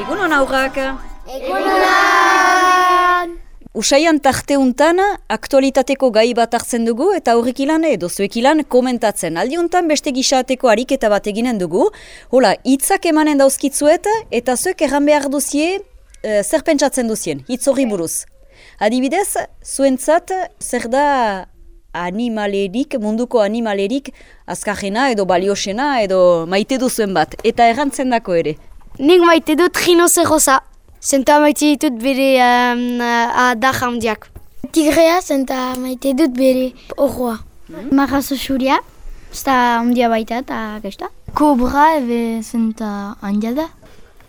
Egunon aurrak! Egunon! Usaian tarte untan, aktualitateko gai bat hartzen dugu eta horrek ilan edo zuek ilan komentatzen. Aldi untan beste gisateko ariketa bat eginen dugu. Hola, hitzak emanen dauzkitzuet eta zuek erran behar duzie uh, zer pentsatzen duzien, hitz horri buruz. Adibidez, zuentzat zer da animalerik, munduko animalerik azkajena edo baliosena edo maite duzuen bat. Eta errantzen dako ere. Nik maite dut rinozerosa. Zenta maite ditut bere um, adar handiak. Tigrea zenta maite dut bere horroa. Mm. Marrazo xuria, zenta handia baita eta gesta. Kobra ebe zenta handia da.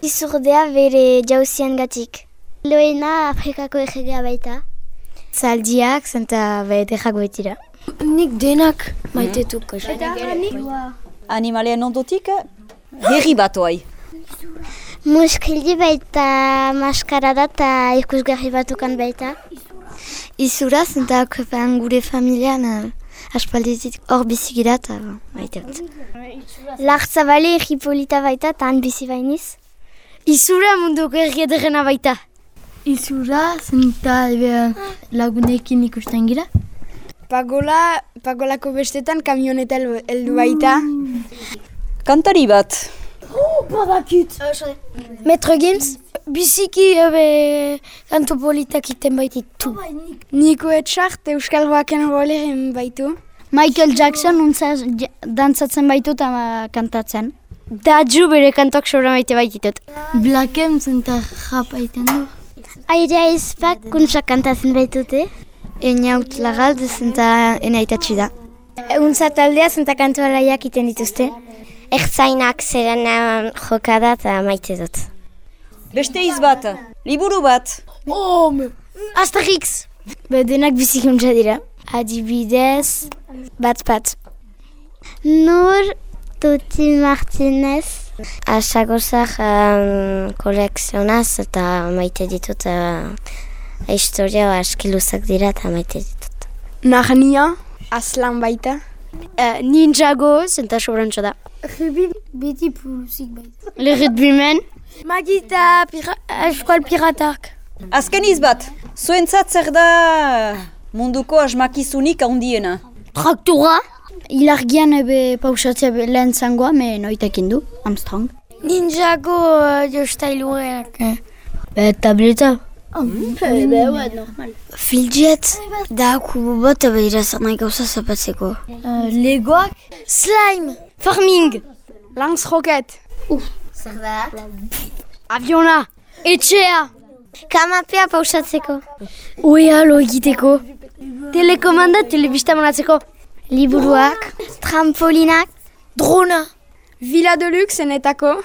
Izurdea bere jauzian gatik. Loena Afrikako egegea baita. Zaldiak zenta bere dejak betira. Nik denak maite dut. Eta nik... Animalean ondotik, herri bat oai. Muskildi baita maskara da eta ikusgarri batukan baita. Izuraz eta kopan gure familian uh, aspalditik hor bizigira eta baita. Lartzabale egipolita baita eta han bizi bainiz. Izura mundu gerri edurrena baita. Izura zenta lagunekin ikusten gira. Pagola, pagolako bestetan kamioneta heldu baita. Kantari bat. Oh, badakit! Metro Games, biziki ebe kanto politak iten baititu. Niko etxart Euskal Joaken roleren baitu. Michael Jackson untza dantzatzen baitu eta kantatzen. Da ju bere kantok sobra maite baititut. Black M zenta japa iten du. Airea izpak kuntza kantatzen baitute. Einaut lagaldu zenta enaitatxi da. Untza taldea zenta kantu alaiak iten dituzte. Ertzainak zeren jokada eta maite dut. Beste iz bat, liburu bat. Om! Asterix! Be denak bizikuntza dira. Adibidez, bat bat. Nur Tuti Martinez. Asagozak um, kolekzionaz eta maite ditut uh, historia askiluzak dira eta maite ditut. Narnia, aslan baita. Uh, ninjago, zenta sobrantza da. Rebi beti puluzik baita. Le rugbymen. Magita pira, eskual piratak. Azken izbat, zuentzat zer da munduko asmakizunik handiena? Traktora. Ilargian ebe pausatzea lehen zangoa, me noitekin du, Armstrong. Ninjago uh, jostailuak. Be, tableta. Oh, mm. be, normal. Filjet, da kubo bat irazak nahi gauza zapatzeko. Uh, Legoak. Slime. Farming. Lance rocket. Uh. Zer da? Aviona. Etxea. Kamapea pausatzeko. Oea lo egiteko. Telekomanda telebista monatzeko. Liburuak. Trampolinak. Drona. Villa de luxe enetako.